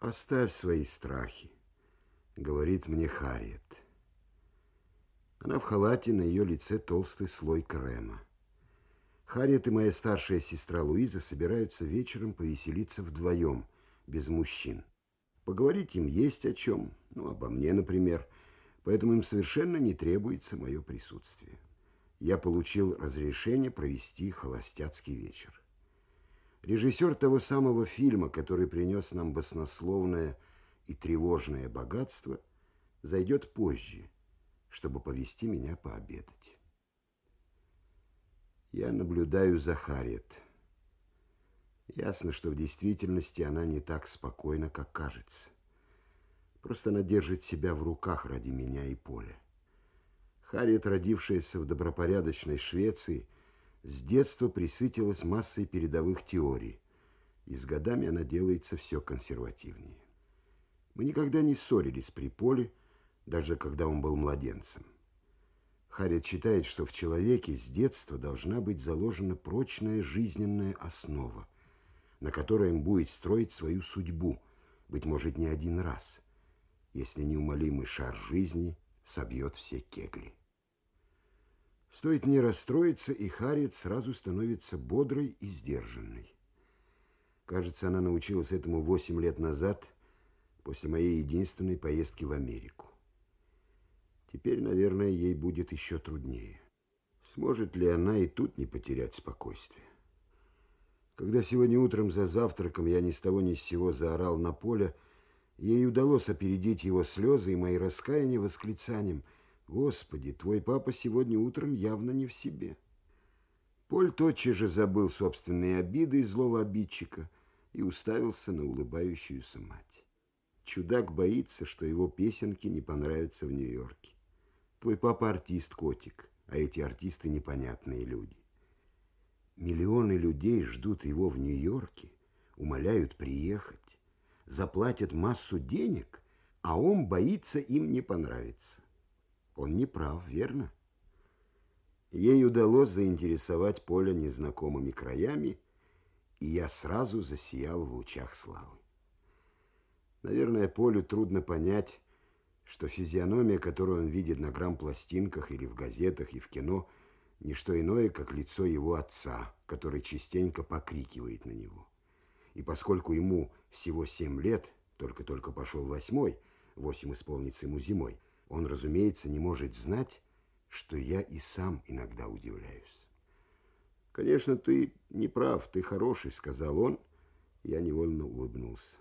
Оставь свои страхи, говорит мне Харриет. Она в халате, на ее лице толстый слой крема. Харриет и моя старшая сестра Луиза собираются вечером повеселиться вдвоем, без мужчин. Поговорить им есть о чем, ну, обо мне, например, поэтому им совершенно не требуется мое присутствие. Я получил разрешение провести холостяцкий вечер. Режиссер того самого фильма, который принес нам баснословное и тревожное богатство, зайдет позже, чтобы повести меня пообедать. Я наблюдаю за Харриет. Ясно, что в действительности она не так спокойна, как кажется. Просто она держит себя в руках ради меня и Поля. Харриет, родившаяся в добропорядочной Швеции, с детства присытилась массой передовых теорий, и с годами она делается все консервативнее. Мы никогда не ссорились при Поле, даже когда он был младенцем. Харриет считает, что в человеке с детства должна быть заложена прочная жизненная основа, на которой он будет строить свою судьбу, быть может, не один раз, если неумолимый шар жизни собьет все кегли. Стоит мне расстроиться, и Харриет сразу становится бодрой и сдержанной. Кажется, она научилась этому восемь лет назад, после моей единственной поездки в Америку. Теперь, наверное, ей будет еще труднее. Сможет ли она и тут не потерять спокойствие? Когда сегодня утром за завтраком я ни с того ни с сего заорал на поле, ей удалось опередить его слезы и мои раскаяния восклицанием «Господи, твой папа сегодня утром явно не в себе». Поль тотчас же забыл собственные обиды и злого обидчика и уставился на улыбающуюся мать. Чудак боится, что его песенки не понравятся в Нью-Йорке. Твой папа артист, котик, а эти артисты непонятные люди. Миллионы людей ждут его в Нью-Йорке, умоляют приехать, заплатят массу денег, а он боится им не понравиться. Он не прав, верно? Ей удалось заинтересовать Поля незнакомыми краями, и я сразу засиял в лучах славы. Наверное, Полю трудно понять, что физиономия, которую он видит на грамм-пластинках или в газетах и в кино, не что иное, как лицо его отца, который частенько покрикивает на него. И поскольку ему всего семь лет, только-только пошел восьмой, восемь исполнится ему зимой, он, разумеется, не может знать, что я и сам иногда удивляюсь. «Конечно, ты не прав, ты хороший», — сказал он. Я невольно улыбнулся.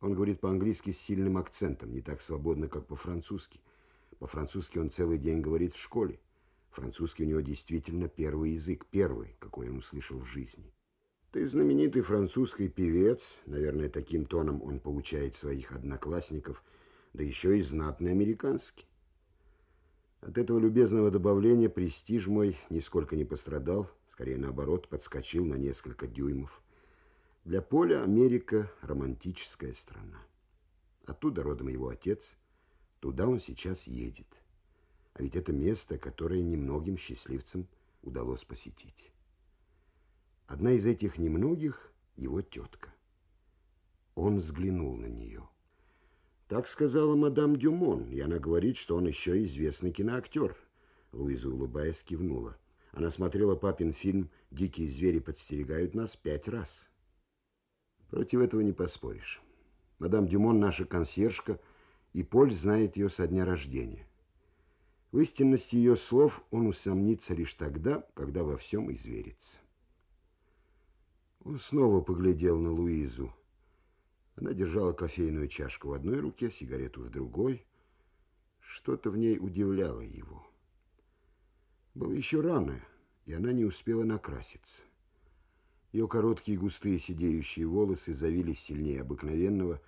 Он говорит по-английски с сильным акцентом, не так свободно, как по-французски. По-французски он целый день говорит в школе. Французский у него действительно первый язык, первый, какой он услышал в жизни. Ты знаменитый французский певец, наверное, таким тоном он получает своих одноклассников, да еще и знатный американский. От этого любезного добавления престиж мой нисколько не пострадал, скорее наоборот, подскочил на несколько дюймов. Для Поля Америка – романтическая страна. Оттуда родом его отец, туда он сейчас едет. А ведь это место, которое немногим счастливцам удалось посетить. Одна из этих немногих – его тетка. Он взглянул на нее. Так сказала мадам Дюмон, и она говорит, что он еще известный киноактер. Луиза, улыбаясь, кивнула. Она смотрела папин фильм «Дикие звери подстерегают нас» пять раз. Против этого не поспоришь. Мадам Дюмон наша консьержка, и Поль знает ее со дня рождения. В истинности ее слов он усомнится лишь тогда, когда во всем изверится. Он снова поглядел на Луизу. Она держала кофейную чашку в одной руке, сигарету в другой. Что-то в ней удивляло его. Было еще рано, и она не успела накраситься. Ее короткие густые сидеющие волосы завились сильнее обыкновенного,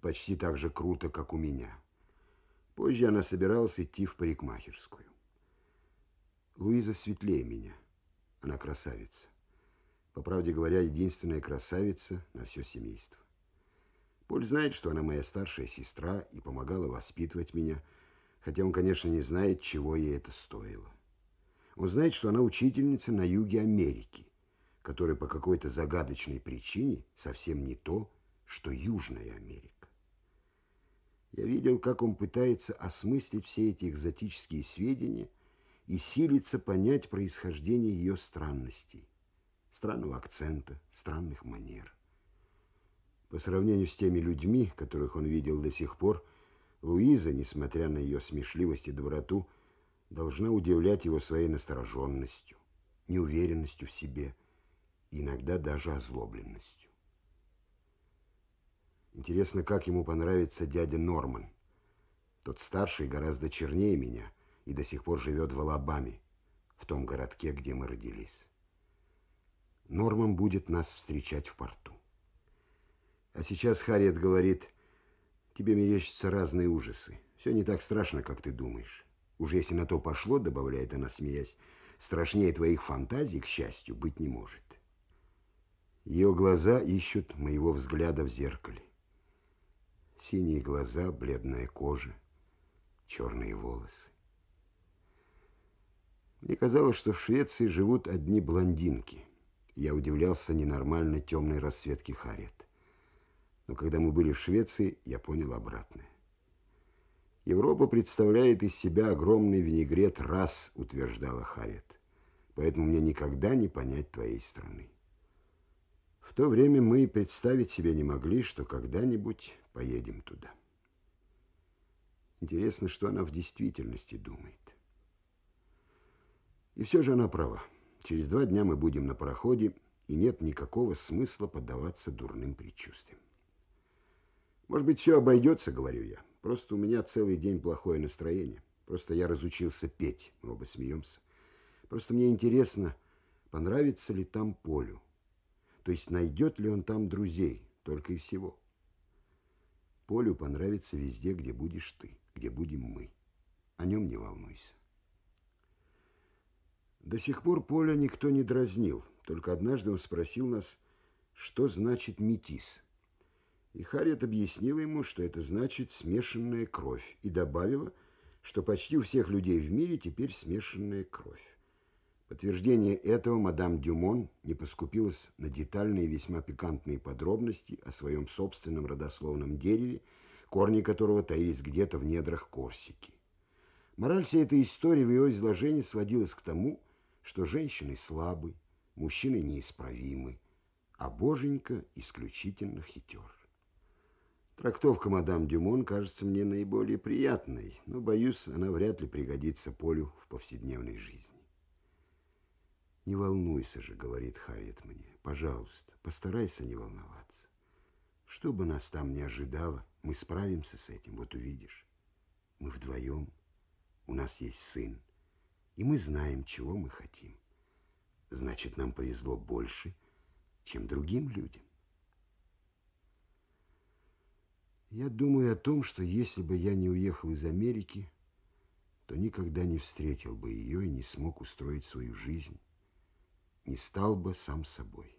почти так же круто, как у меня. Позже она собиралась идти в парикмахерскую. Луиза светлее меня. Она красавица. По правде говоря, единственная красавица на все семейство. Поль знает, что она моя старшая сестра и помогала воспитывать меня, хотя он, конечно, не знает, чего ей это стоило. Он знает, что она учительница на юге Америки, который по какой-то загадочной причине совсем не то, что Южная Америка. Я видел, как он пытается осмыслить все эти экзотические сведения и силится понять происхождение ее странностей, странного акцента, странных манер. По сравнению с теми людьми, которых он видел до сих пор, Луиза, несмотря на ее смешливость и доброту, должна удивлять его своей настороженностью, неуверенностью в себе, иногда даже озлобленностью. Интересно, как ему понравится дядя Норман. Тот старший гораздо чернее меня и до сих пор живет в Алабаме, в том городке, где мы родились. Норман будет нас встречать в порту. А сейчас Харриет говорит, тебе мерещатся разные ужасы. Все не так страшно, как ты думаешь. Уже если на то пошло, добавляет она, смеясь, страшнее твоих фантазий, к счастью, быть не может. Ее глаза ищут моего взгляда в зеркале. Синие глаза, бледная кожа, черные волосы. Мне казалось, что в Швеции живут одни блондинки. Я удивлялся ненормальной темной расцветке Харет. Но когда мы были в Швеции, я понял обратное. Европа представляет из себя огромный винегрет рас, утверждала Харет. Поэтому мне никогда не понять твоей страны. В то время мы и представить себе не могли, что когда-нибудь поедем туда. Интересно, что она в действительности думает. И все же она права. Через два дня мы будем на пароходе, и нет никакого смысла поддаваться дурным предчувствиям. Может быть, все обойдется, говорю я. Просто у меня целый день плохое настроение. Просто я разучился петь. Мы оба смеемся. Просто мне интересно, понравится ли там Полю. То есть найдет ли он там друзей, только и всего. Полю понравится везде, где будешь ты, где будем мы. О нем не волнуйся. До сих пор Поля никто не дразнил. Только однажды он спросил нас, что значит метис. И Харриет объяснила ему, что это значит смешанная кровь, и добавила, что почти у всех людей в мире теперь смешанная кровь. Подтверждение этого мадам Дюмон не поскупилась на детальные весьма пикантные подробности о своем собственном родословном дереве, корни которого таились где-то в недрах Корсики. Мораль всей этой истории в ее изложении сводилась к тому, что женщины слабы, мужчины неисправимы, а боженька исключительно хитер. Трактовка мадам Дюмон кажется мне наиболее приятной, но, боюсь, она вряд ли пригодится Полю в повседневной жизни. «Не волнуйся же», — говорит Харриет мне. «Пожалуйста, постарайся не волноваться. Что бы нас там ни ожидало, мы справимся с этим, вот увидишь. Мы вдвоем, у нас есть сын, и мы знаем, чего мы хотим. Значит, нам повезло больше, чем другим людям». Я думаю о том, что если бы я не уехал из Америки, то никогда не встретил бы ее и не смог устроить свою жизнь не стал бы сам собой.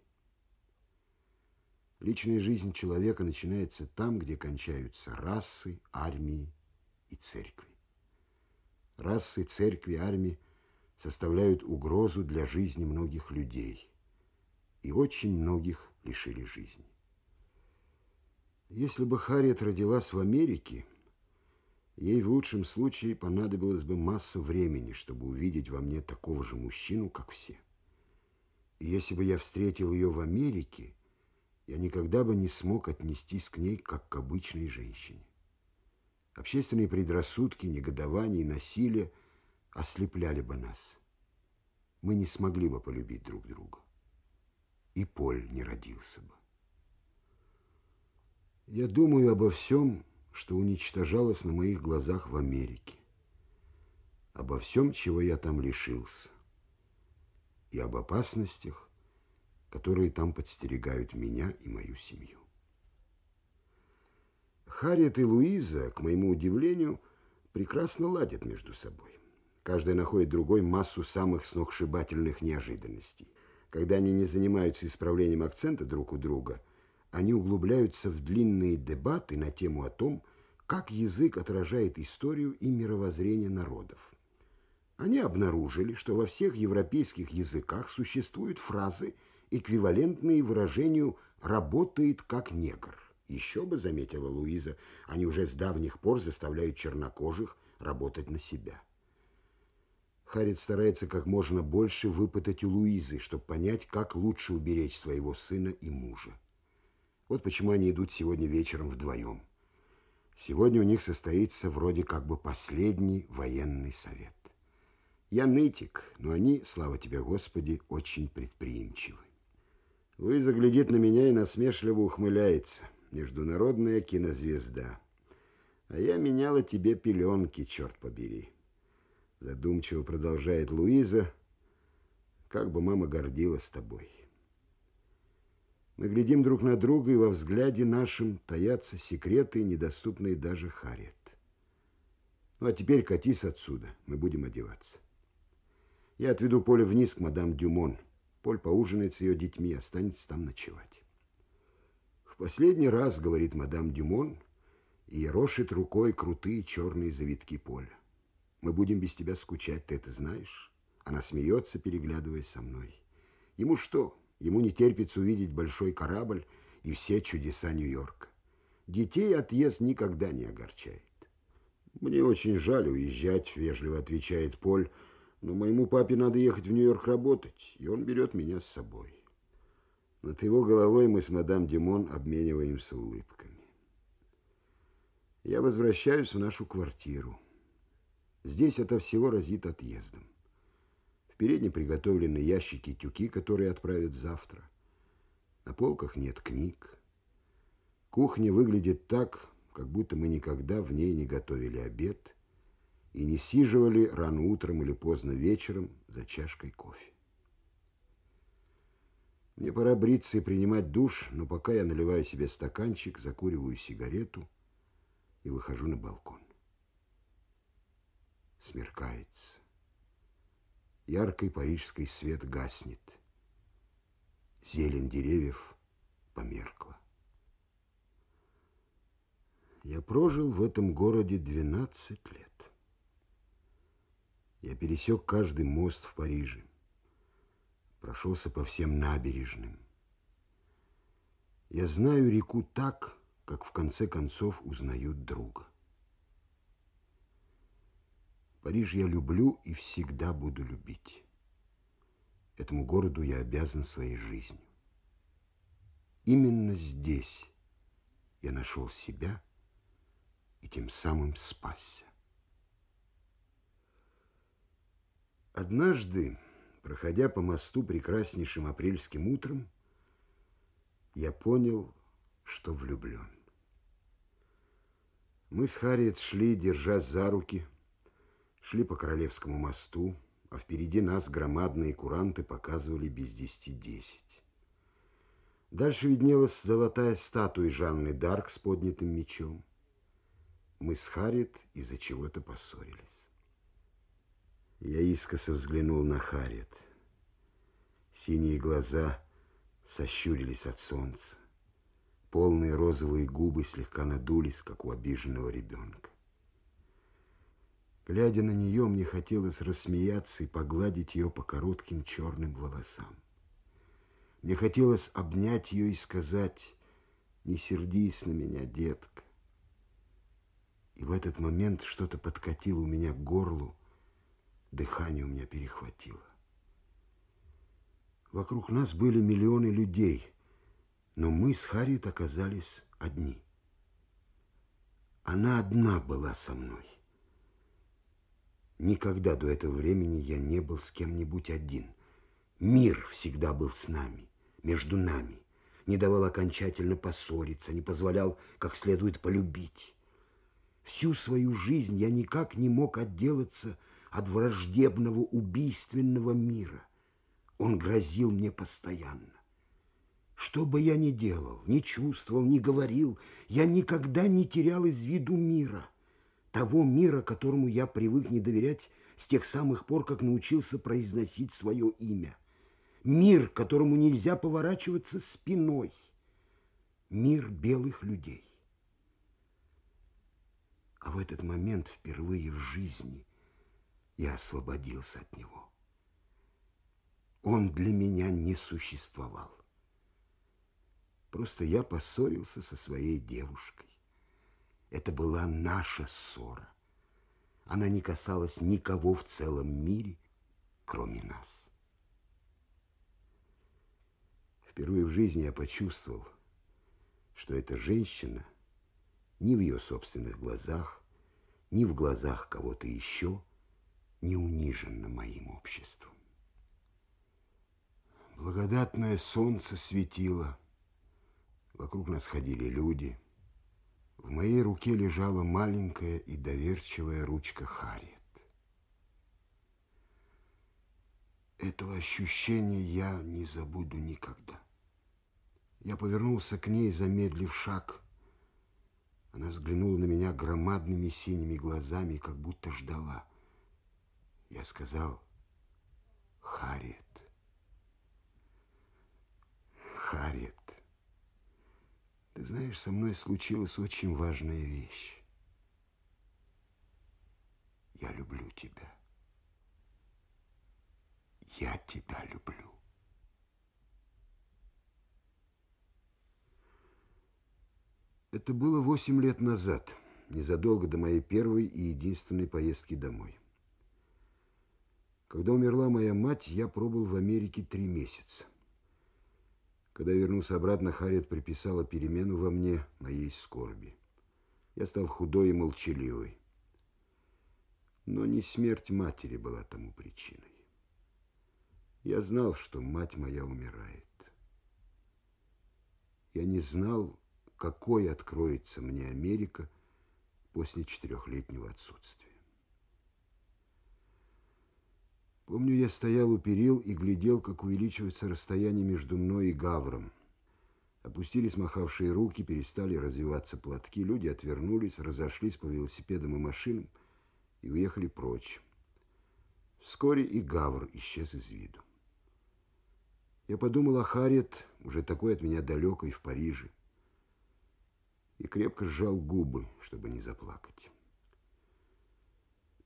Личная жизнь человека начинается там, где кончаются расы, армии и церкви. Расы, церкви, армии составляют угрозу для жизни многих людей, и очень многих лишили жизни. Если бы Харриет родилась в Америке, ей в лучшем случае понадобилось бы масса времени, чтобы увидеть во мне такого же мужчину, как все. И если бы я встретил ее в Америке, я никогда бы не смог отнестись к ней, как к обычной женщине. Общественные предрассудки, негодование и насилие ослепляли бы нас. Мы не смогли бы полюбить друг друга. И Поль не родился бы. Я думаю обо всем, что уничтожалось на моих глазах в Америке. Обо всем, чего я там лишился и об опасностях, которые там подстерегают меня и мою семью. Харриет и Луиза, к моему удивлению, прекрасно ладят между собой. Каждая находит другой массу самых сногсшибательных неожиданностей. Когда они не занимаются исправлением акцента друг у друга, они углубляются в длинные дебаты на тему о том, как язык отражает историю и мировоззрение народов. Они обнаружили, что во всех европейских языках существуют фразы, эквивалентные выражению «работает как негр». Еще бы, заметила Луиза, они уже с давних пор заставляют чернокожих работать на себя. Харит старается как можно больше выпытать у Луизы, чтобы понять, как лучше уберечь своего сына и мужа. Вот почему они идут сегодня вечером вдвоем. Сегодня у них состоится вроде как бы последний военный совет. Я нытик, но они, слава тебе, Господи, очень предприимчивы. Луиза глядит на меня и насмешливо ухмыляется. Международная кинозвезда. А я меняла тебе пеленки, черт побери. Задумчиво продолжает Луиза. Как бы мама гордилась тобой. Мы глядим друг на друга, и во взгляде нашем таятся секреты, недоступные даже Харриет. Ну, а теперь катись отсюда, мы будем одеваться. Я отведу Поле вниз к мадам Дюмон. Поль поужинает с ее детьми, останется там ночевать. В последний раз, говорит мадам Дюмон, и рошит рукой крутые черные завитки Поля. Мы будем без тебя скучать, ты это знаешь? Она смеется, переглядываясь со мной. Ему что? Ему не терпится увидеть большой корабль и все чудеса Нью-Йорка. Детей отъезд никогда не огорчает. Мне очень жаль уезжать, вежливо отвечает Поль, но моему папе надо ехать в Нью-Йорк работать, и он берет меня с собой. Над его головой мы с мадам Димон обмениваемся улыбками. Я возвращаюсь в нашу квартиру. Здесь это всего разит отъездом. В передней приготовлены ящики тюки, которые отправят завтра. На полках нет книг. Кухня выглядит так, как будто мы никогда в ней не готовили обед и не сиживали рано утром или поздно вечером за чашкой кофе. Мне пора бриться и принимать душ, но пока я наливаю себе стаканчик, закуриваю сигарету и выхожу на балкон. Смеркается. Яркий парижский свет гаснет. Зелень деревьев померкла. Я прожил в этом городе 12 лет. Я пересек каждый мост в Париже, прошелся по всем набережным. Я знаю реку так, как в конце концов узнают друга. Париж я люблю и всегда буду любить. Этому городу я обязан своей жизнью. Именно здесь я нашел себя и тем самым спасся. Однажды, проходя по мосту прекраснейшим апрельским утром, я понял, что влюблен. Мы с Харриет шли, держась за руки, Шли по Королевскому мосту, а впереди нас громадные куранты показывали без десяти десять. Дальше виднелась золотая статуя Жанны Дарк с поднятым мечом. Мы с Харриет из-за чего-то поссорились. Я искоса взглянул на Харриет. Синие глаза сощурились от солнца. Полные розовые губы слегка надулись, как у обиженного ребенка. Глядя на нее, мне хотелось рассмеяться и погладить ее по коротким черным волосам. Мне хотелось обнять ее и сказать, не сердись на меня, детка. И в этот момент что-то подкатило у меня к горлу, дыхание у меня перехватило. Вокруг нас были миллионы людей, но мы с Харриет оказались одни. Она одна была со мной. Никогда до этого времени я не был с кем-нибудь один. Мир всегда был с нами, между нами. Не давал окончательно поссориться, не позволял как следует полюбить. Всю свою жизнь я никак не мог отделаться от враждебного убийственного мира. Он грозил мне постоянно. Что бы я ни делал, ни чувствовал, ни говорил, я никогда не терял из виду мира – того мира, которому я привык не доверять с тех самых пор, как научился произносить свое имя. Мир, которому нельзя поворачиваться спиной. Мир белых людей. А в этот момент впервые в жизни я освободился от него. Он для меня не существовал. Просто я поссорился со своей девушкой. Это была наша ссора. Она не касалась никого в целом мире, кроме нас. Впервые в жизни я почувствовал, что эта женщина ни в ее собственных глазах, ни в глазах кого-то еще не унижена моим обществом. Благодатное солнце светило, вокруг нас ходили люди. В моей руке лежала маленькая и доверчивая ручка Харриет. Этого ощущения я не забуду никогда. Я повернулся к ней, замедлив шаг. Она взглянула на меня громадными синими глазами, как будто ждала. Я сказал, Харриет. Харриет, ты знаешь, со мной случилась очень важная вещь. Я люблю тебя. Я тебя люблю. Это было восемь лет назад, незадолго до моей первой и единственной поездки домой. Когда умерла моя мать, я пробыл в Америке три месяца. Когда вернулся обратно, Харриет приписала перемену во мне моей скорби. Я стал худой и молчаливый. Но не смерть матери была тому причиной. Я знал, что мать моя умирает. Я не знал, какой откроется мне Америка после четырехлетнего отсутствия. Помню, я стоял у перил и глядел, как увеличивается расстояние между мной и Гавром. Опустились махавшие руки, перестали развиваться платки, люди отвернулись, разошлись по велосипедам и машинам и уехали прочь. Вскоре и Гавр исчез из виду. Я подумал о Харриет, уже такой от меня далекой, в Париже, и крепко сжал губы, чтобы не заплакать.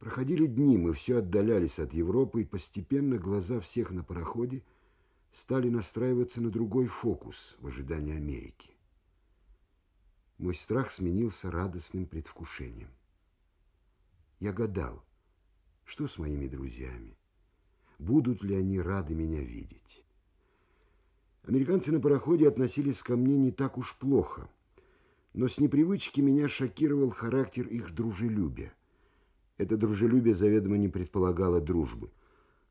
Проходили дни, мы все отдалялись от Европы, и постепенно глаза всех на пароходе стали настраиваться на другой фокус в ожидании Америки. Мой страх сменился радостным предвкушением. Я гадал, что с моими друзьями, будут ли они рады меня видеть. Американцы на пароходе относились ко мне не так уж плохо, но с непривычки меня шокировал характер их дружелюбия. Это дружелюбие заведомо не предполагало дружбы.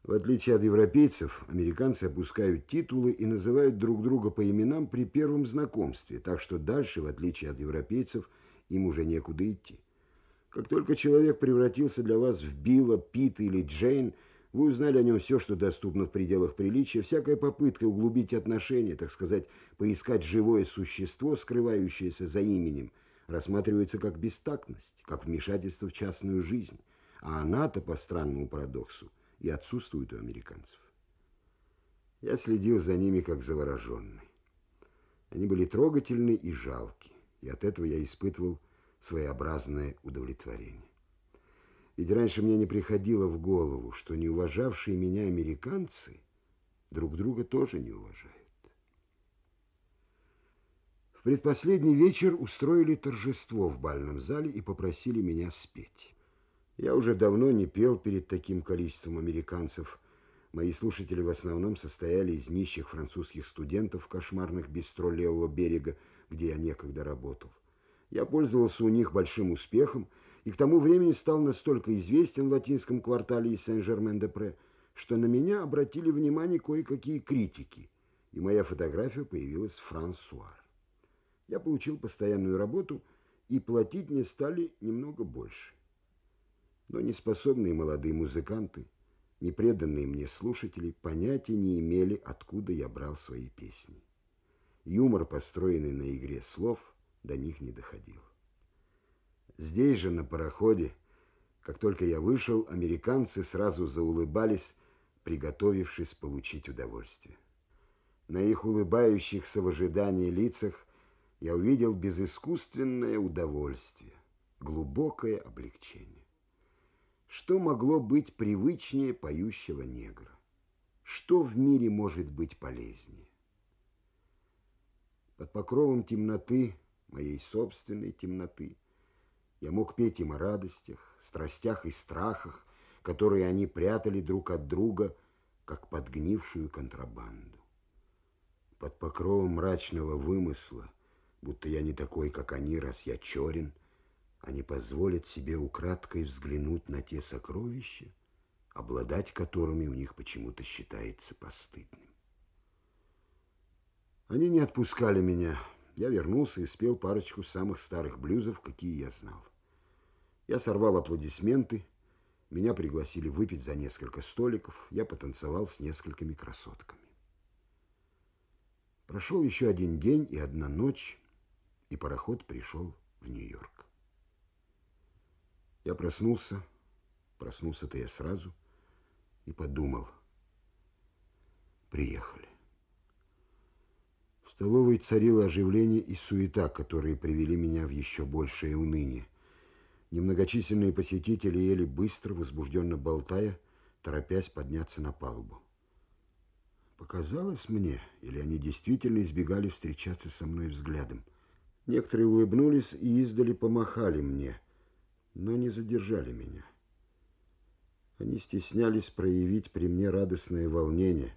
В отличие от европейцев, американцы опускают титулы и называют друг друга по именам при первом знакомстве, так что дальше, в отличие от европейцев, им уже некуда идти. Как только человек превратился для вас в Билла, Пита или Джейн, вы узнали о нем все, что доступно в пределах приличия. Всякая попытка углубить отношения, так сказать, поискать живое существо, скрывающееся за именем – рассматривается как бестактность, как вмешательство в частную жизнь, а она-то, по странному парадоксу, и отсутствует у американцев. Я следил за ними как завороженный. Они были трогательны и жалки, и от этого я испытывал своеобразное удовлетворение. Ведь раньше мне не приходило в голову, что неуважавшие меня американцы друг друга тоже не уважают. В предпоследний вечер устроили торжество в бальном зале и попросили меня спеть. Я уже давно не пел перед таким количеством американцев. Мои слушатели в основном состояли из нищих французских студентов в кошмарных бистро левого берега, где я некогда работал. Я пользовался у них большим успехом и к тому времени стал настолько известен в латинском квартале из Сен-Жермен-де-Пре, что на меня обратили внимание кое-какие критики, и моя фотография появилась в Франсуар. Я получил постоянную работу, и платить мне стали немного больше. Но неспособные молодые музыканты, непреданные мне слушатели, понятия не имели, откуда я брал свои песни. Юмор, построенный на игре слов, до них не доходил. Здесь же, на пароходе, как только я вышел, американцы сразу заулыбались, приготовившись получить удовольствие. На их улыбающихся в ожидании лицах я увидел безыскусственное удовольствие, глубокое облегчение. Что могло быть привычнее поющего негра? Что в мире может быть полезнее? Под покровом темноты, моей собственной темноты, я мог петь им о радостях, страстях и страхах, которые они прятали друг от друга, как подгнившую контрабанду. Под покровом мрачного вымысла, будто я не такой, как они, раз я черен, они позволят себе украдкой взглянуть на те сокровища, обладать которыми у них почему-то считается постыдным. Они не отпускали меня. Я вернулся и спел парочку самых старых блюзов, какие я знал. Я сорвал аплодисменты, меня пригласили выпить за несколько столиков, я потанцевал с несколькими красотками. Прошел еще один день и одна ночь, и пароход пришел в Нью-Йорк. Я проснулся, проснулся-то я сразу, и подумал, приехали. В столовой царило оживление и суета, которые привели меня в еще большее уныние. Немногочисленные посетители ели быстро, возбужденно болтая, торопясь подняться на палубу. Показалось мне, или они действительно избегали встречаться со мной взглядом. Некоторые улыбнулись и издали помахали мне, но не задержали меня. Они стеснялись проявить при мне радостное волнение,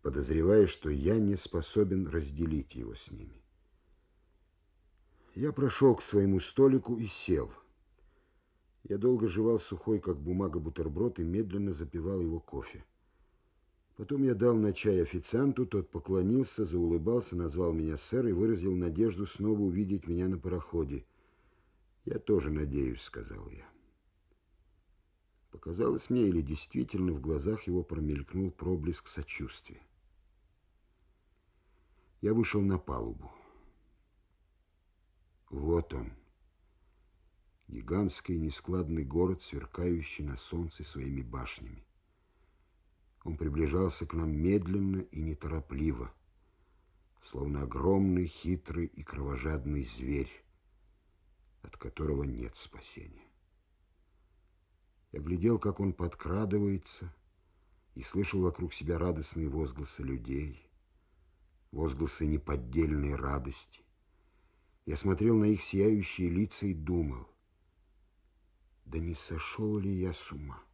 подозревая, что я не способен разделить его с ними. Я прошел к своему столику и сел. Я долго жевал сухой, как бумага, бутерброд и медленно запивал его кофе. Потом я дал на чай официанту, тот поклонился, заулыбался, назвал меня сэр и выразил надежду снова увидеть меня на пароходе. «Я тоже надеюсь», — сказал я. Показалось мне, или действительно в глазах его промелькнул проблеск сочувствия я вышел на палубу. Вот он, гигантский нескладный город, сверкающий на солнце своими башнями. Он приближался к нам медленно и неторопливо, словно огромный, хитрый и кровожадный зверь, от которого нет спасения. Я глядел, как он подкрадывается, и слышал вокруг себя радостные возгласы людей — возгласы неподдельной радости. Я смотрел на их сияющие лица и думал, да не сошел ли я с ума?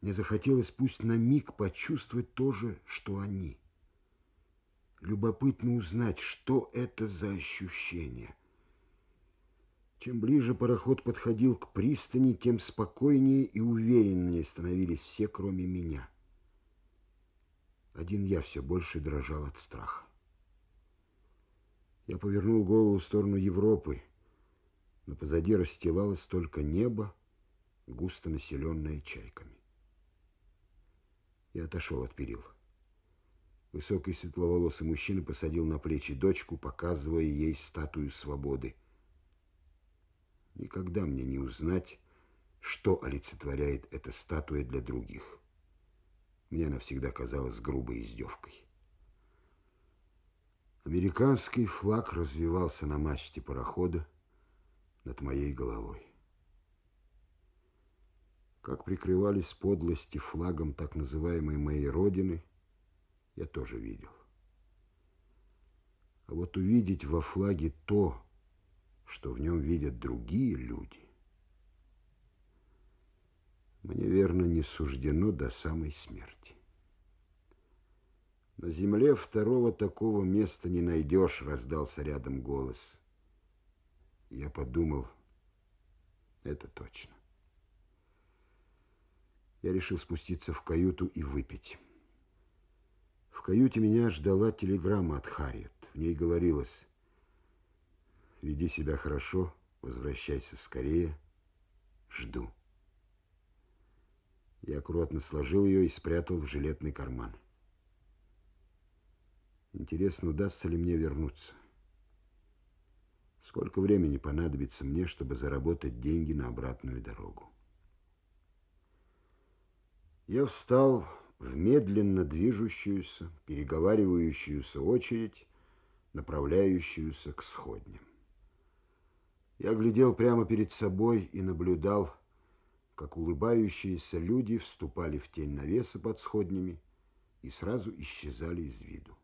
Мне захотелось пусть на миг почувствовать то же, что они. Любопытно узнать, что это за ощущение. Чем ближе пароход подходил к пристани, тем спокойнее и увереннее становились все, кроме меня. Один я все больше дрожал от страха. Я повернул голову в сторону Европы, но позади расстилалось только небо, густо населенное чайками. Я отошел от перил. Высокий светловолосый мужчина посадил на плечи дочку, показывая ей статую свободы. Никогда мне не узнать, что олицетворяет эта статуя для других. Мне она всегда казалась грубой издевкой. Американский флаг развивался на мачте парохода над моей головой. Как прикрывались подлости флагом так называемой моей родины, я тоже видел. А вот увидеть во флаге то, что в нем видят другие люди, мне, верно, не суждено до самой смерти. На земле второго такого места не найдешь, раздался рядом голос. Я подумал, это точно. Я решил спуститься в каюту и выпить. В каюте меня ждала телеграмма от Харриет. В ней говорилось, веди себя хорошо, возвращайся скорее, жду. Я аккуратно сложил ее и спрятал в жилетный карман. Интересно, удастся ли мне вернуться? Сколько времени понадобится мне, чтобы заработать деньги на обратную дорогу? Я встал в медленно движущуюся, переговаривающуюся очередь, направляющуюся к сходням. Я глядел прямо перед собой и наблюдал, как улыбающиеся люди вступали в тень навеса под сходнями и сразу исчезали из виду.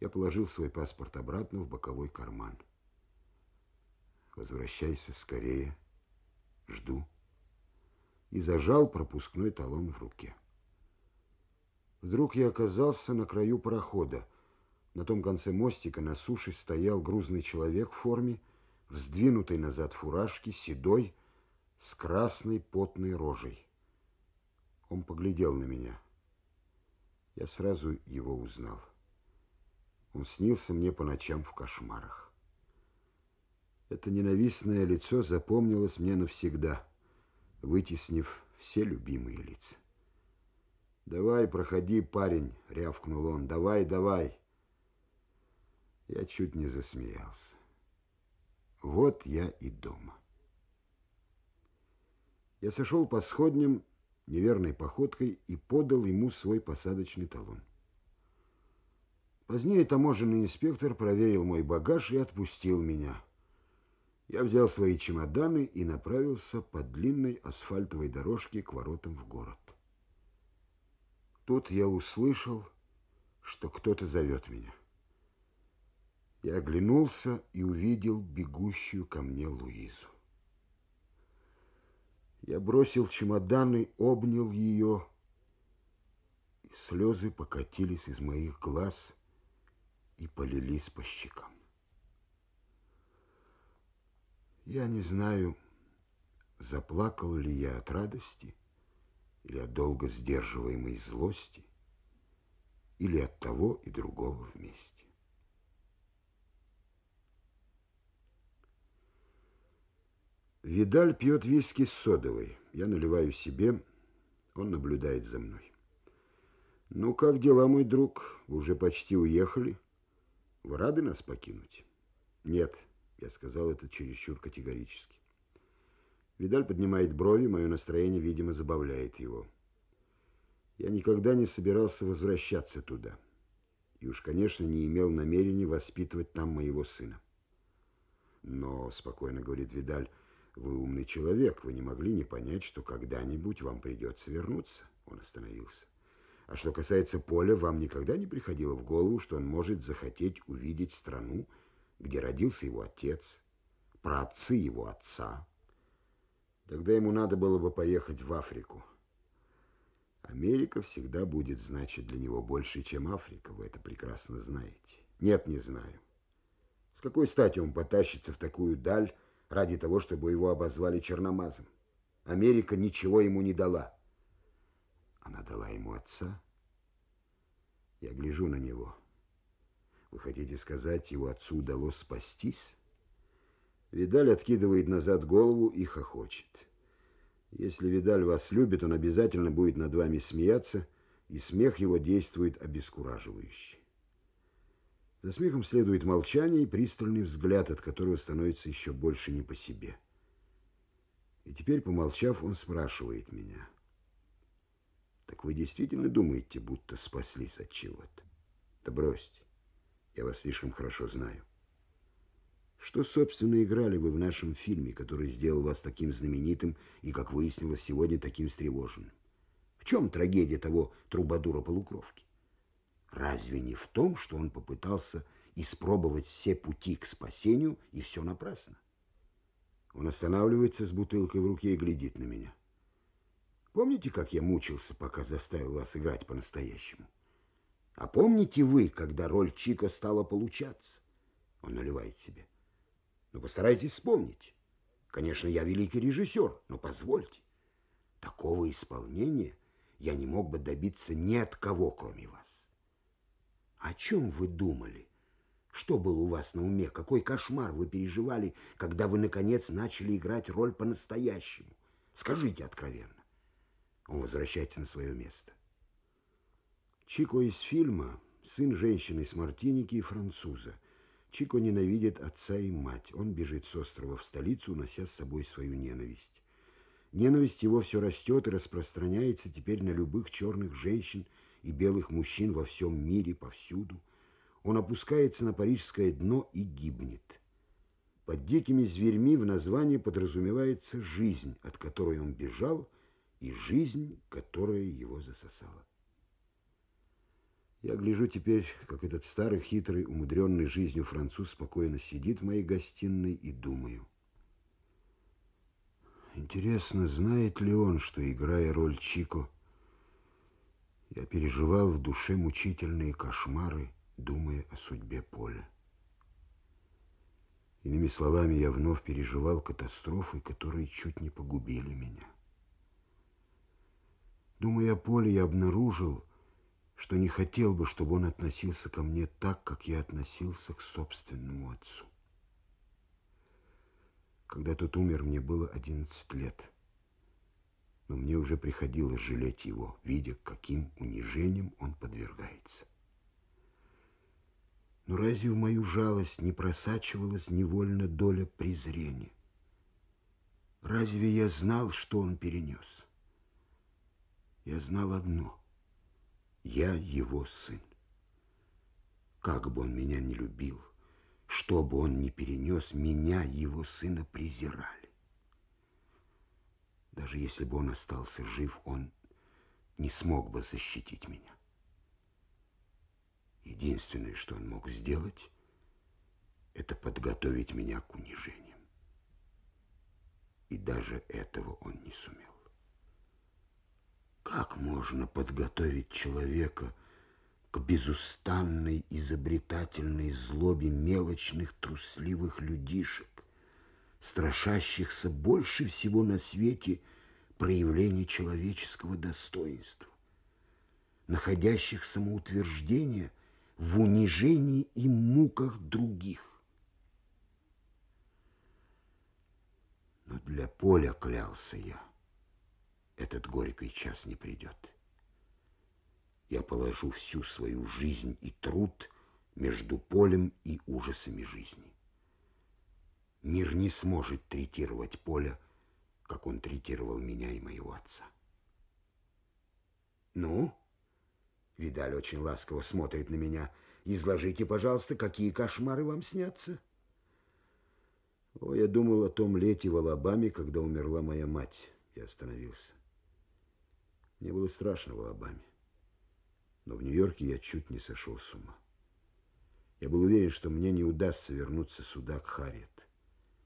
Я положил свой паспорт обратно в боковой карман. Возвращайся скорее. Жду. И зажал пропускной талон в руке. Вдруг я оказался на краю парохода. На том конце мостика на суше стоял грузный человек в форме, в сдвинутой назад фуражке, седой, с красной потной рожей. Он поглядел на меня. Я сразу его узнал. Он снился мне по ночам в кошмарах. Это ненавистное лицо запомнилось мне навсегда, вытеснив все любимые лица. «Давай, проходи, парень!» — рявкнул он. «Давай, давай!» Я чуть не засмеялся. Вот я и дома. Я сошел по сходням неверной походкой и подал ему свой посадочный талон. Позднее таможенный инспектор проверил мой багаж и отпустил меня. Я взял свои чемоданы и направился по длинной асфальтовой дорожке к воротам в город. Тут я услышал, что кто-то зовет меня. Я оглянулся и увидел бегущую ко мне Луизу. Я бросил чемоданы, обнял ее, и слезы покатились из моих глаз и полились по щекам. Я не знаю, заплакал ли я от радости или от долго сдерживаемой злости, или от того и другого вместе. Видаль пьет виски с содовой. Я наливаю себе, он наблюдает за мной. Ну, как дела, мой друг? Вы уже почти уехали. Вы рады нас покинуть? Нет, я сказал это чересчур категорически. Видаль поднимает брови, мое настроение, видимо, забавляет его. Я никогда не собирался возвращаться туда. И уж, конечно, не имел намерения воспитывать там моего сына. Но, спокойно говорит Видаль, вы умный человек, вы не могли не понять, что когда-нибудь вам придется вернуться. Он остановился. А что касается Поля, вам никогда не приходило в голову, что он может захотеть увидеть страну, где родился его отец, праотцы его отца. Тогда ему надо было бы поехать в Африку. Америка всегда будет значить для него больше, чем Африка, вы это прекрасно знаете. Нет, не знаю. С какой стати он потащится в такую даль ради того, чтобы его обозвали черномазом? Америка ничего ему не дала. Она дала ему отца. Я гляжу на него. Вы хотите сказать, его отцу удалось спастись? Видаль откидывает назад голову и хохочет. Если Видаль вас любит, он обязательно будет над вами смеяться, и смех его действует обескураживающе. За смехом следует молчание и пристальный взгляд, от которого становится еще больше не по себе. И теперь, помолчав, он спрашивает меня. «Так вы действительно думаете, будто спаслись от чего-то? Да бросьте. Я вас слишком хорошо знаю. Что, собственно, играли вы в нашем фильме, который сделал вас таким знаменитым и, как выяснилось сегодня, таким встревоженным? В чем трагедия того трубадура-полукровки? Разве не в том, что он попытался испробовать все пути к спасению, и все напрасно? Он останавливается с бутылкой в руке и глядит на меня. Помните, как я мучился, пока заставил вас играть по-настоящему? А помните вы, когда роль Чика стала получаться? Он наливает себе. Но ну, постарайтесь вспомнить. Конечно, я великий режиссер, но позвольте. Такого исполнения я не мог бы добиться ни от кого, кроме вас. О чем вы думали? Что было у вас на уме? Какой кошмар вы переживали, когда вы, наконец, начали играть роль по-настоящему? Скажите откровенно. Он возвращается на свое место. Чико из фильма сын женщины с Мартиники и француза. Чико ненавидит отца и мать. Он бежит с острова в столицу, унося с собой свою ненависть. Ненависть его все растет и распространяется теперь на любых черных женщин и белых мужчин во всем мире, повсюду. Он опускается на парижское дно и гибнет. Под дикими зверьми в названии подразумевается жизнь, от которой он бежал, и жизнь, которая его засосала. Я гляжу теперь, как этот старый, хитрый, умудренный жизнью француз спокойно сидит в моей гостиной и думаю. Интересно, знает ли он, что, играя роль Чико, я переживал в душе мучительные кошмары, думая о судьбе Поля. Иными словами, я вновь переживал катастрофы, которые чуть не погубили меня. Думая о Поле, я обнаружил, что не хотел бы, чтобы он относился ко мне так, как я относился к собственному отцу. Когда тот умер, мне было 11 лет. Но мне уже приходилось жалеть его, видя, каким унижением он подвергается. Но разве в мою жалость не просачивалась невольно доля презрения? Разве я знал, что он перенес? Я знал одно. Я его сын. Как бы он меня не любил, что бы он ни перенес, меня, его сына, презирали. Даже если бы он остался жив, он не смог бы защитить меня. Единственное, что он мог сделать, это подготовить меня к унижениям. И даже этого он не сумел. Как можно подготовить человека к безустанной изобретательной злобе мелочных трусливых людишек, страшащихся больше всего на свете проявления человеческого достоинства, находящих самоутверждение – в унижении и муках других. Но для поля клялся я, этот горький час не придет. Я положу всю свою жизнь и труд между полем и ужасами жизни. Мир не сможет третировать поля, как он третировал меня и моего отца. Ну? Видаль очень ласково смотрит на меня. Изложите, пожалуйста, какие кошмары вам снятся? О, я думал о том лете в Алабаме, когда умерла моя мать. Я остановился. Мне было страшно в Алабаме. Но в Нью-Йорке я чуть не сошел с ума. Я был уверен, что мне не удастся вернуться сюда, к Харриет.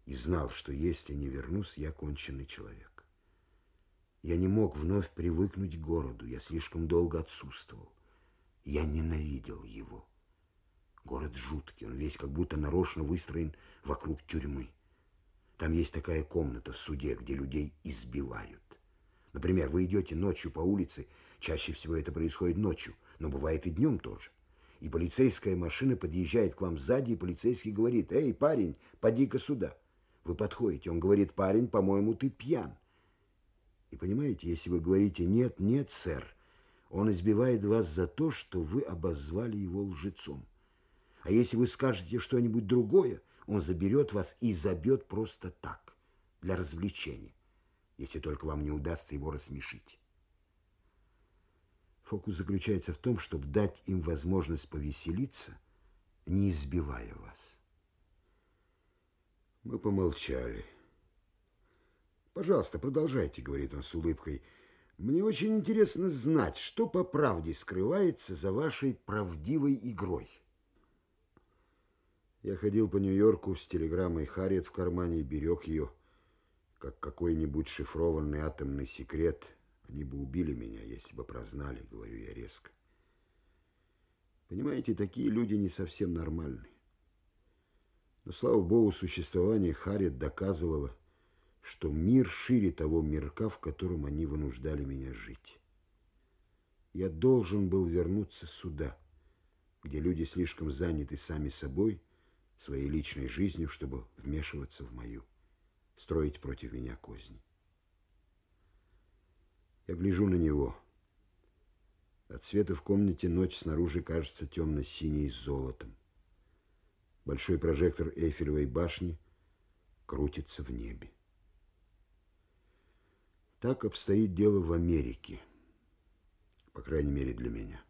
И знал, что если не вернусь, я конченый человек. Я не мог вновь привыкнуть к городу. Я слишком долго отсутствовал. Я ненавидел его. Город жуткий, он весь как будто нарочно выстроен вокруг тюрьмы. Там есть такая комната в суде, где людей избивают. Например, вы идете ночью по улице, чаще всего это происходит ночью, но бывает и днем тоже. И полицейская машина подъезжает к вам сзади, и полицейский говорит, «Эй, парень, поди-ка сюда». Вы подходите, он говорит, «Парень, по-моему, ты пьян». И понимаете, если вы говорите «Нет, нет, сэр», он избивает вас за то, что вы обозвали его лжецом. А если вы скажете что-нибудь другое, он заберет вас и забьет просто так, для развлечения, если только вам не удастся его рассмешить. Фокус заключается в том, чтобы дать им возможность повеселиться, не избивая вас. Мы помолчали. «Пожалуйста, продолжайте», — говорит он с улыбкой, — мне очень интересно знать, что по правде скрывается за вашей правдивой игрой. Я ходил по Нью-Йорку с телеграммой Харриет в кармане и берег ее, как какой-нибудь шифрованный атомный секрет. Они бы убили меня, если бы прознали, говорю я резко. Понимаете, такие люди не совсем нормальные. Но, слава богу, существование Харриет доказывало, что мир шире того мирка, в котором они вынуждали меня жить. Я должен был вернуться сюда, где люди слишком заняты сами собой, своей личной жизнью, чтобы вмешиваться в мою, строить против меня козни. Я гляжу на него. От света в комнате ночь снаружи кажется темно-синей с золотом. Большой прожектор Эйфелевой башни крутится в небе. Так обстоит дело в Америке, по крайней мере для меня.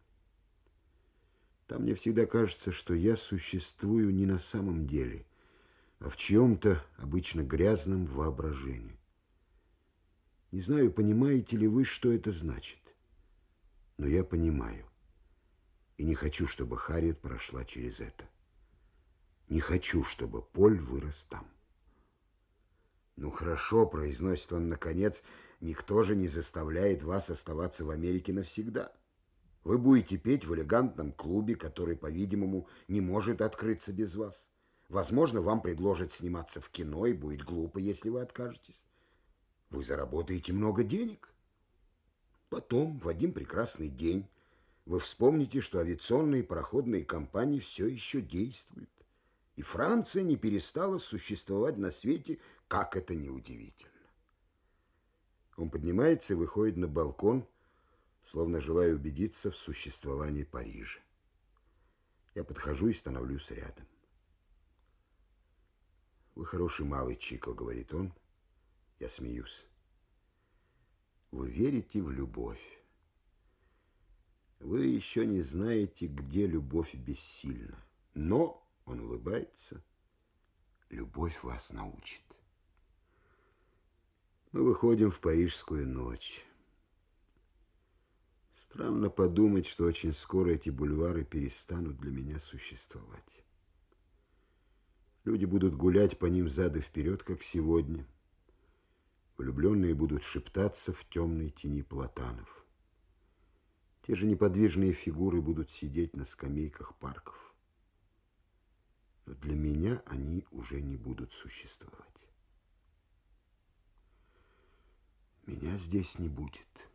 Там мне всегда кажется, что я существую не на самом деле, а в чьем-то обычно грязном воображении. Не знаю, понимаете ли вы, что это значит, но я понимаю. И не хочу, чтобы Харриет прошла через это. Не хочу, чтобы Поль вырос там. Ну хорошо, произносит он наконец, никто же не заставляет вас оставаться в Америке навсегда. Вы будете петь в элегантном клубе, который, по-видимому, не может открыться без вас. Возможно, вам предложат сниматься в кино, и будет глупо, если вы откажетесь. Вы заработаете много денег. Потом, в один прекрасный день, вы вспомните, что авиационные пароходные компании все еще действуют. И Франция не перестала существовать на свете, как это неудивительно. Он поднимается и выходит на балкон, словно желая убедиться в существовании Парижа. Я подхожу и становлюсь рядом. «Вы хороший малый, Чико», — говорит он. Я смеюсь. «Вы верите в любовь. Вы еще не знаете, где любовь бессильна. Но, — он улыбается, — любовь вас научит. Мы выходим в парижскую ночь. Странно подумать, что очень скоро эти бульвары перестанут для меня существовать. Люди будут гулять по ним зад и вперед, как сегодня. Влюбленные будут шептаться в темной тени платанов. Те же неподвижные фигуры будут сидеть на скамейках парков. Но для меня они уже не будут существовать. Меня здесь не будет.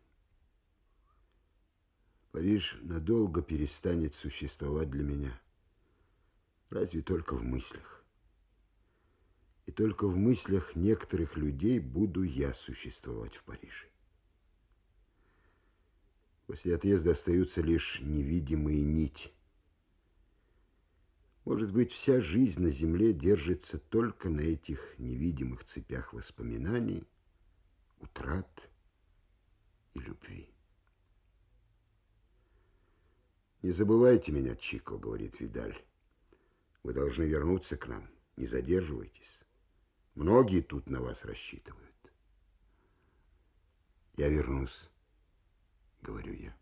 Париж надолго перестанет существовать для меня. Разве только в мыслях. И только в мыслях некоторых людей буду я существовать в Париже. После отъезда остаются лишь невидимые нити. Может быть, вся жизнь на земле держится только на этих невидимых цепях воспоминаний, утрат и любви. «Не забывайте меня, Чико», — говорит Видаль. «Вы должны вернуться к нам. Не задерживайтесь». Многие тут на вас рассчитывают. Я вернусь, говорю я.